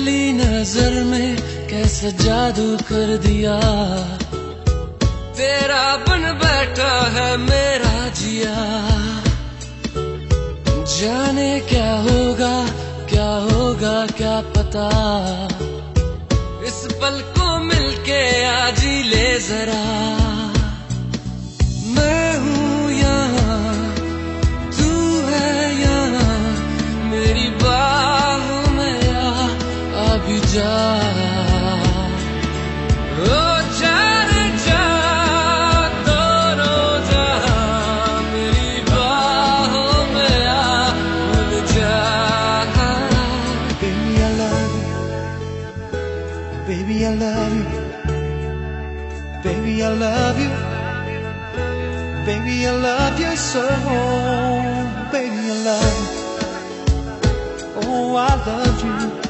पहली नज़र में, कैसा जादू कर दिया। तेरा बन बैठा है मेरा जिया। जाने क्या होगा क्या होगा, क्या पता। इस पल को मिलके आज ही ले जरा। Baby, I love you. Baby, I love you. Baby, I love you. Baby, I love you so. Baby, I love you. Oh, I love you.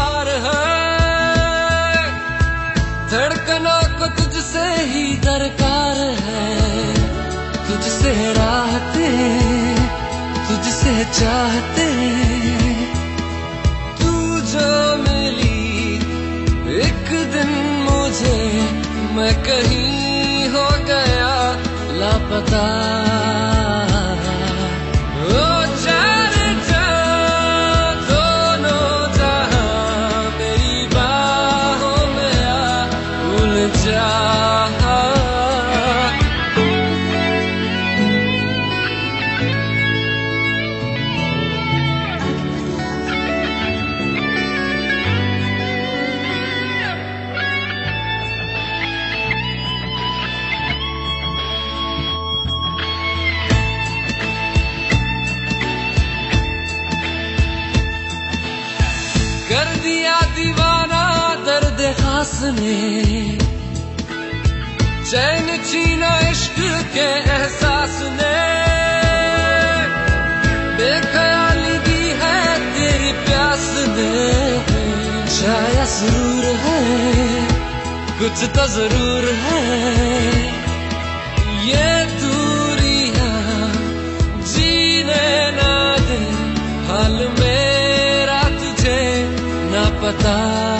तुझसे चाहते तू जो मिली एक दिन मुझे मैं कहीं हो गया लापता। कर दिया दीवाना दर्द खास ने चैन छीना इश्क के एहसास ने बेख्याली दी है तेरी प्यास ने छाया ज़रूर है, कुछ तो ज़रूर है। ये tratar.